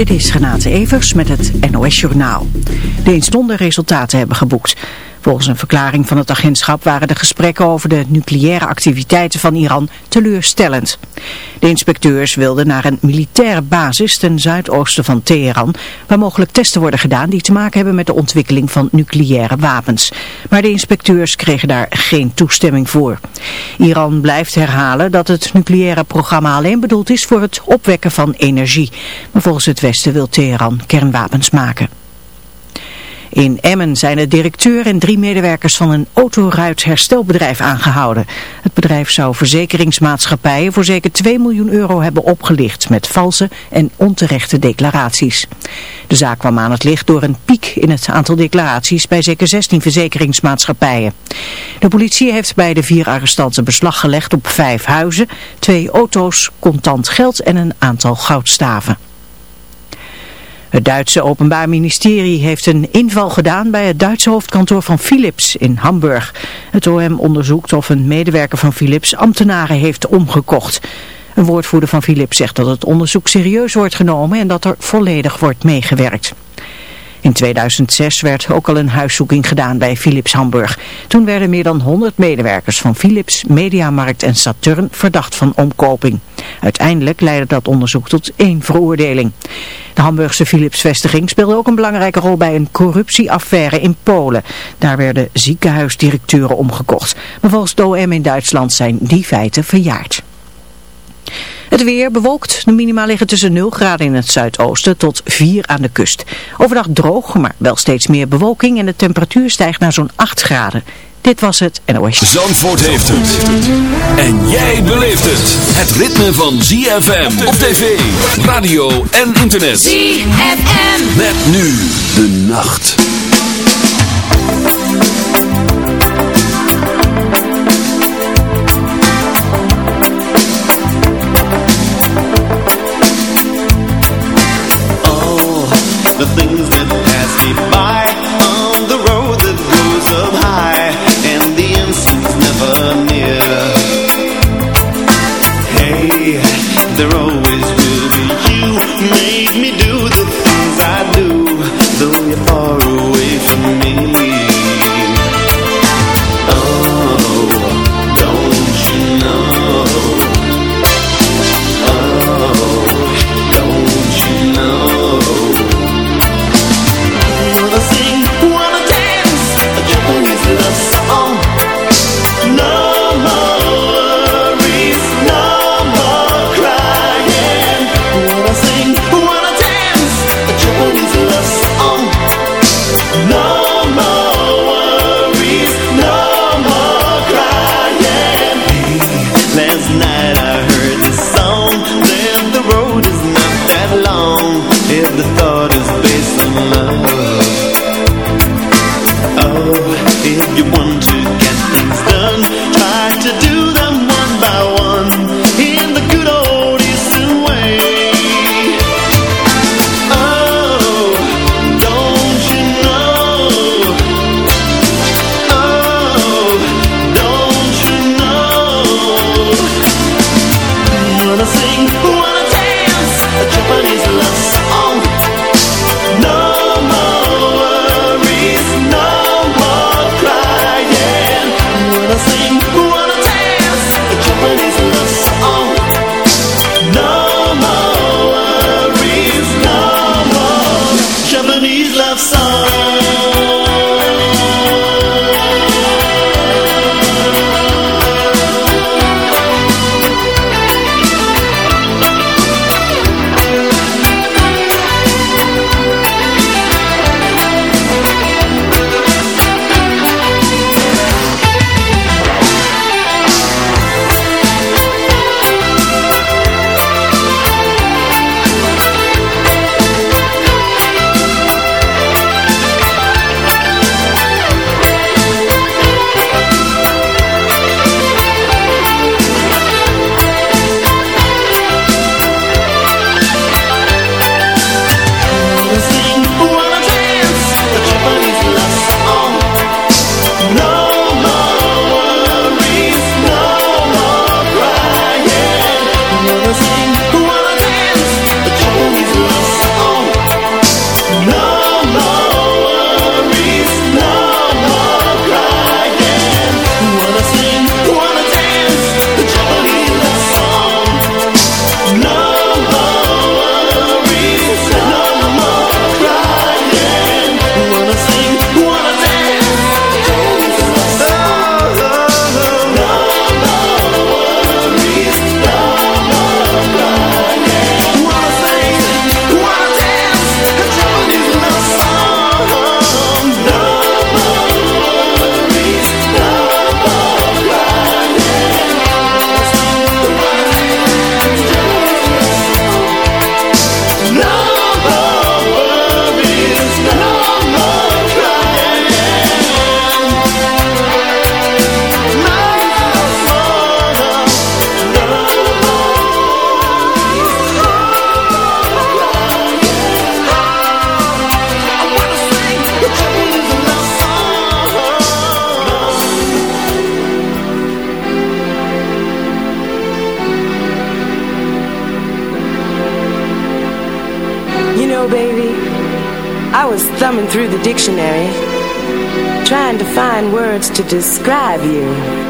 Dit is Renate Evers met het NOS Journaal. De instonden resultaten hebben geboekt. Volgens een verklaring van het agentschap waren de gesprekken over de nucleaire activiteiten van Iran teleurstellend. De inspecteurs wilden naar een militaire basis ten zuidoosten van Teheran, waar mogelijk testen worden gedaan die te maken hebben met de ontwikkeling van nucleaire wapens. Maar de inspecteurs kregen daar geen toestemming voor. Iran blijft herhalen dat het nucleaire programma alleen bedoeld is voor het opwekken van energie. Maar volgens het Westen wil Teheran kernwapens maken. In Emmen zijn de directeur en drie medewerkers van een autoruitherstelbedrijf aangehouden. Het bedrijf zou verzekeringsmaatschappijen voor zeker 2 miljoen euro hebben opgelicht met valse en onterechte declaraties. De zaak kwam aan het licht door een piek in het aantal declaraties bij zeker 16 verzekeringsmaatschappijen. De politie heeft bij de vier arrestanten beslag gelegd op vijf huizen, twee auto's, contant geld en een aantal goudstaven. Het Duitse Openbaar Ministerie heeft een inval gedaan bij het Duitse hoofdkantoor van Philips in Hamburg. Het OM onderzoekt of een medewerker van Philips ambtenaren heeft omgekocht. Een woordvoerder van Philips zegt dat het onderzoek serieus wordt genomen en dat er volledig wordt meegewerkt. In 2006 werd ook al een huiszoeking gedaan bij Philips Hamburg. Toen werden meer dan 100 medewerkers van Philips, Mediamarkt en Saturn verdacht van omkoping. Uiteindelijk leidde dat onderzoek tot één veroordeling. De Hamburgse Philips-vestiging speelde ook een belangrijke rol bij een corruptieaffaire in Polen. Daar werden ziekenhuisdirecteuren omgekocht. Maar volgens de OM in Duitsland zijn die feiten verjaard. Het weer bewolkt. De minima liggen tussen 0 graden in het zuidoosten tot 4 aan de kust. Overdag droog, maar wel steeds meer bewolking en de temperatuur stijgt naar zo'n 8 graden. Dit was het NOS. Zandvoort heeft het. En jij beleeft het. Het ritme van ZFM op tv, radio en internet. ZFM. Met nu de nacht. Words to describe you.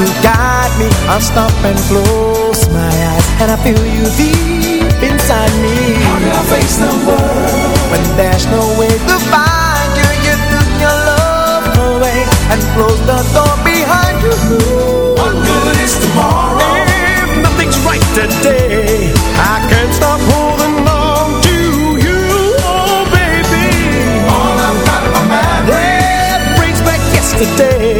to guide me. I stop and close my eyes And I feel you deep inside me. How can I face the world When there's no way to find you You took your love away And closed the door behind you. What good is tomorrow? If nothing's right today I can't stop holding on to you Oh baby. All I've got in my memories That brings back yesterday.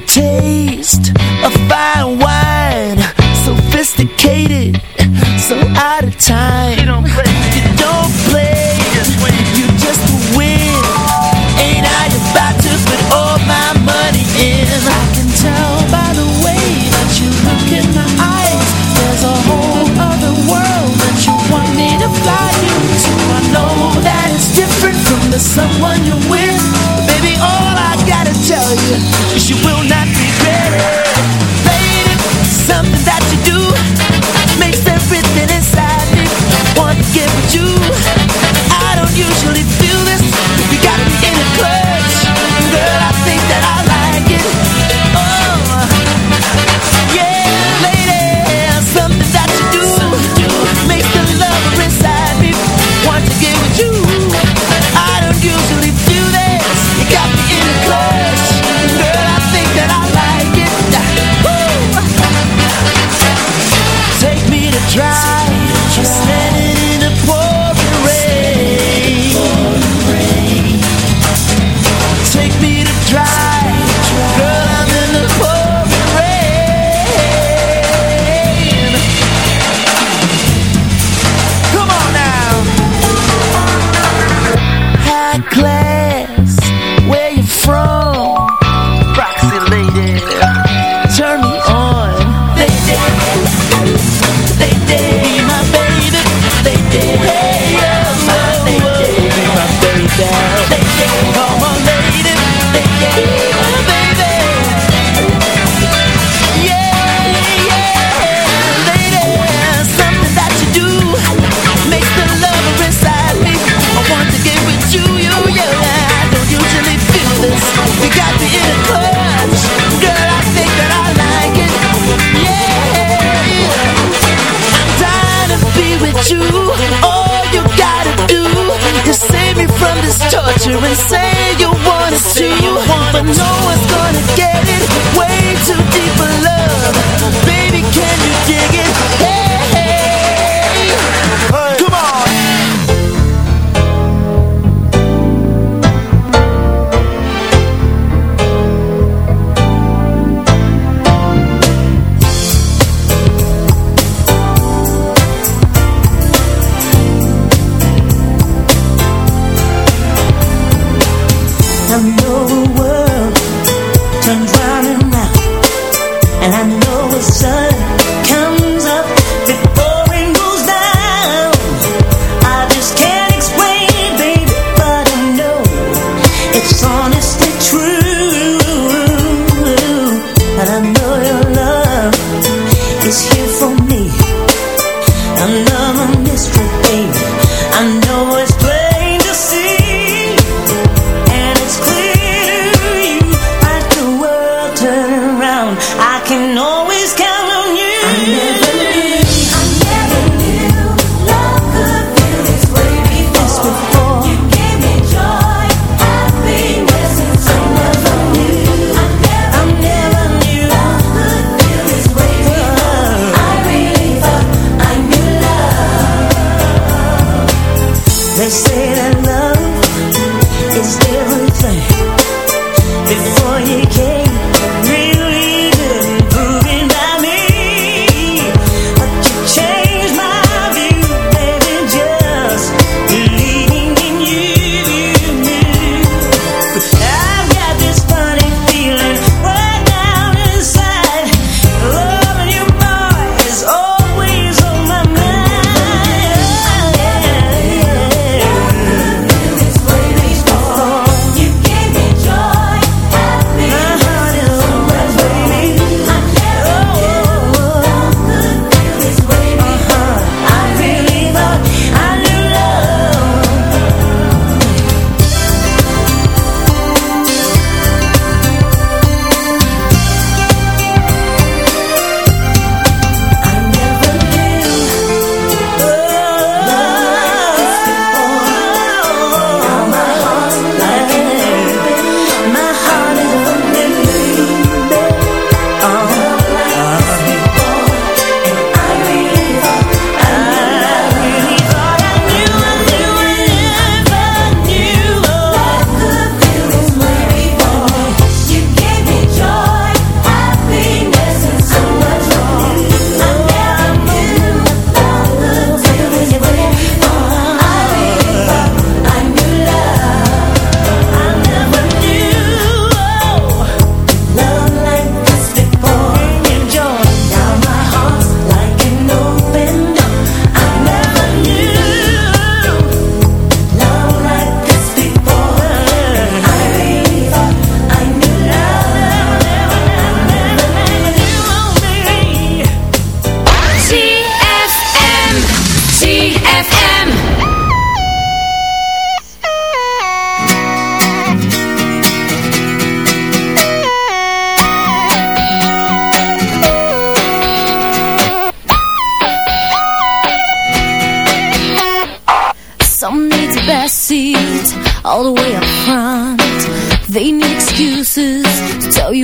taste of They say that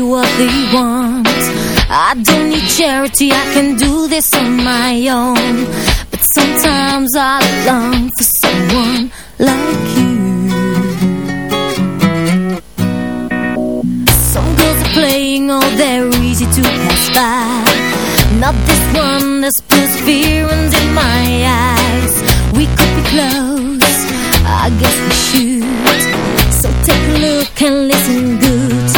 you what they want I don't need charity, I can do this on my own. But sometimes I long for someone like you. Some girls are playing, oh they're easy to pass by. Not this one, there's perseverance in my eyes. We could be close, I guess we should. So take a look and listen good.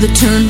The turn